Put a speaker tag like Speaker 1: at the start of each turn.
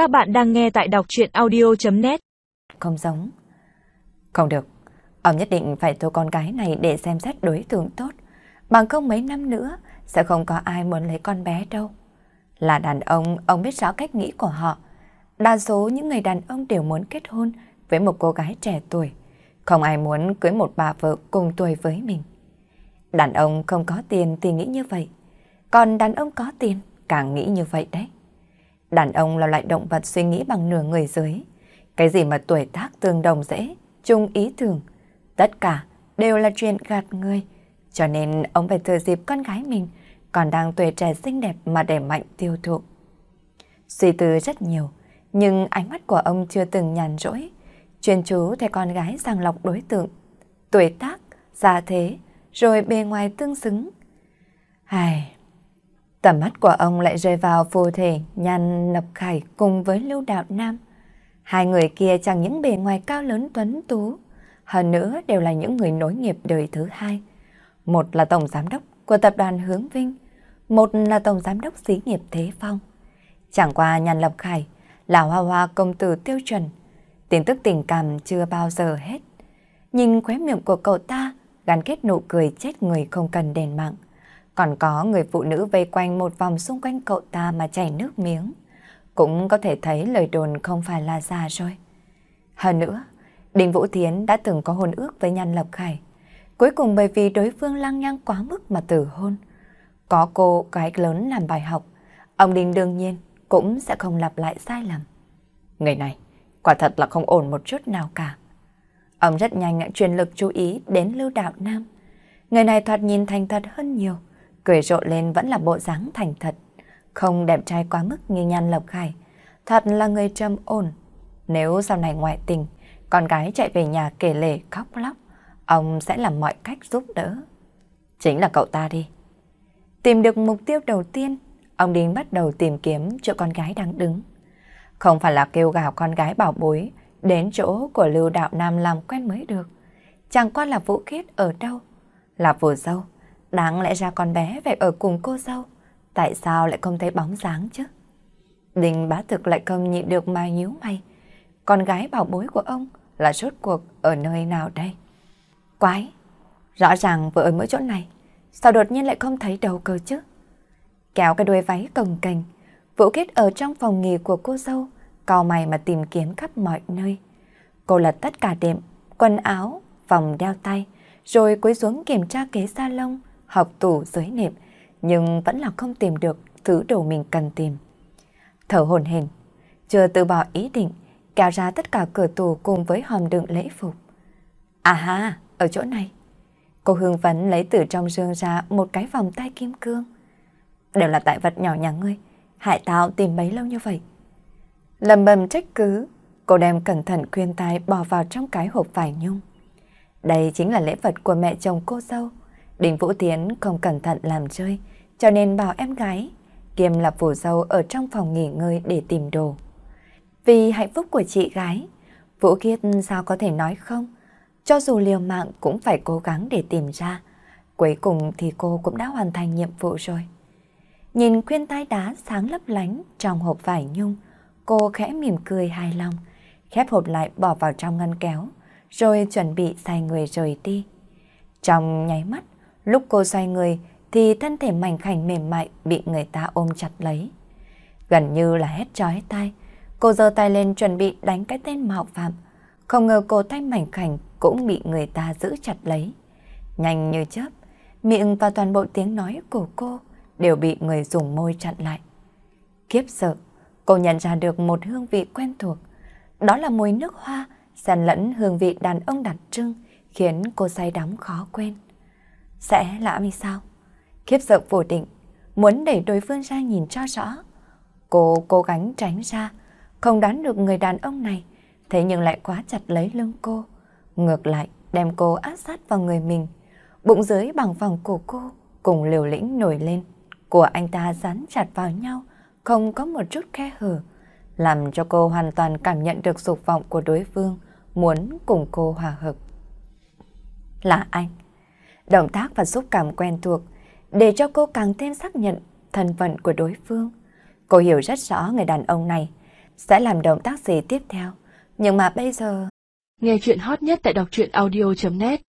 Speaker 1: Các bạn đang nghe tại đọc chuyện audio.net
Speaker 2: Không giống. Không được. Ông nhất định phải thu con gái này để xem xét đối tượng tốt. Bằng không mấy năm nữa sẽ không có ai muốn lấy con bé đâu. Là đàn ông, ông biết rõ cách nghĩ của họ. Đa số những người đàn ông đều muốn kết hôn với một cô gái trẻ tuổi. Không ai muốn cưới một bà vợ cùng tuổi với mình. Đàn ông không có tiền thì nghĩ như vậy. Còn đàn ông có tiền càng nghĩ như vậy đấy. Đàn ông là loại động vật suy nghĩ bằng nửa người dưới. Cái gì mà tuổi tác tương đồng dễ, chung ý tưởng. Tất cả đều là chuyện gạt người. Cho nên ông phải thừa dịp con gái mình còn đang tuổi trẻ xinh đẹp mà để mạnh tiêu thụ. Suy tư rất nhiều, nhưng ánh mắt của ông chưa từng nhàn rỗi. Chuyên chú theo con gái sàng lọc đối tượng, tuổi tác, gia thế, rồi bề ngoài tương xứng. Hài, Tầm mắt của ông lại rơi vào phù thể Nhan Lập Khải cùng với Lưu Đạo Nam. Hai người kia chẳng những bề ngoài cao lớn tuấn tú, hơn nữa đều là những người nối nghiệp đời thứ hai. Một là tổng giám đốc của tập đoàn Hướng Vinh, một là tổng giám đốc xí nghiệp Thế Phong. Chẳng qua Nhan Lập Khải là hoa hoa công tử tiêu chuẩn, tin tức tình cảm chưa bao giờ hết. Nhìn khóe miệng của cậu ta gắn kết nụ cười chết người không cần đền mạng. Còn có người phụ nữ vây quanh một vòng xung quanh cậu ta mà chảy nước miếng. Cũng có thể thấy lời đồn không phải là giả rồi. Hơn nữa, Đinh Vũ Thiến đã từng có hôn ước với Nhan Lập Khải. Cuối cùng bởi vì đối phương lăng nhăng quá mức mà tử hôn. Có cô gái lớn làm bài học, ông Đinh đương nhiên cũng sẽ không lặp lại sai lầm. Người này, quả thật là không ổn một chút nào cả. Ông rất nhanh truyền lực chú ý đến Lưu Đạo Nam. Người này thoạt nhìn thành thật hơn nhiều cười rộ lên vẫn là bộ dáng thành thật, không đẹp trai quá mức như Nhan Lộc Khải, thật là người trầm ổn. Nếu sau này ngoại tình, con gái chạy về nhà kể lể khóc lóc, ông sẽ làm mọi cách giúp đỡ. Chính là cậu ta đi. Tìm được mục tiêu đầu tiên, ông Đinh bắt đầu tìm kiếm chỗ con gái đang đứng. Không phải là kêu gào con gái bảo bối đến chỗ của Lưu Đạo Nam làm quen mới được. Chẳng qua là vũ khiết ở đâu. Là vừa dâu, Đáng lẽ ra con bé phải ở cùng cô dâu. Tại sao lại không thấy bóng dáng chứ? Đình bá thực lại không nhịn được mà nhíu mày. Con gái bảo bối của ông là rốt cuộc ở nơi nào đây? Quái! Rõ ràng vừa ở mỗi chỗ này. Sao đột nhiên lại không thấy đầu cơ chứ? Kéo cái đuôi váy cồng cành. Vũ kết ở trong phòng nghỉ của cô dâu. Cào mày mà tìm kiếm khắp mọi nơi. Cô lật tất cả đệm, quần áo, vòng đeo tay. Rồi cúi xuống kiểm tra kế salon học tủ dưới nệm, nhưng vẫn là không tìm được thứ đồ mình cần tìm. Thở hồn hển, chưa từ bỏ ý định, kéo ra tất cả cửa tủ cùng với hòm đựng lễ phục. À ha, ở chỗ này. Cô Hương Vấn lấy từ trong dương ra một cái vòng tay kim cương. Đều là tại vật nhỏ nhà ngươi, hại tao tìm mấy lâu như vậy. Lầm bầm trách cứ, cô đem cẩn thận khuyên tai bỏ vào trong cái hộp vải nhung. Đây chính là lễ vật của mẹ chồng cô dâu. Đình Vũ Tiến không cẩn thận làm chơi, cho nên bảo em gái kiêm là phủ dâu ở trong phòng nghỉ ngơi để tìm đồ. Vì hạnh phúc của chị gái, Vũ Kiết sao có thể nói không? Cho dù liều mạng cũng phải cố gắng để tìm ra. Cuối cùng thì cô cũng đã hoàn thành nhiệm vụ rồi. Nhìn khuyên tai đá sáng lấp lánh trong hộp vải nhung, cô khẽ mỉm cười hài lòng, khép hộp lại bỏ vào trong ngăn kéo, rồi chuẩn bị xài người rời đi. Trong nháy mắt, Lúc cô xoay người thì thân thể mảnh khảnh mềm mại bị người ta ôm chặt lấy. Gần như là hét trói tay, cô giơ tay lên chuẩn bị đánh cái tên mạo phạm. Không ngờ cô tay mảnh khảnh cũng bị người ta giữ chặt lấy. Nhanh như chớp, miệng và toàn bộ tiếng nói của cô đều bị người dùng môi chặn lại. Kiếp sợ, cô nhận ra được một hương vị quen thuộc. Đó là mùi nước hoa, xen lẫn hương vị đàn ông đặc trưng, khiến cô say đắm khó quên. Sẽ là vì sao? Khiếp sợ vô định, muốn đẩy đối phương ra nhìn cho rõ. Cô cố gắng tránh ra, không đoán được người đàn ông này, thế nhưng lại quá chặt lấy lưng cô. Ngược lại, đem cô áp sát vào người mình. Bụng dưới bằng vòng cổ cô, cùng liều lĩnh nổi lên. Của anh ta dán chặt vào nhau, không có một chút khe hở, làm cho cô hoàn toàn cảm nhận được dục vọng của đối phương, muốn cùng cô hòa hợp. Là anh. Động tác và xúc cảm quen thuộc, để cho cô càng thêm xác nhận thân phận của đối phương. Cô hiểu rất rõ người đàn ông này sẽ làm động tác gì tiếp theo. Nhưng mà bây giờ...
Speaker 1: Nghe chuyện hot nhất tại đọc truyện audio.net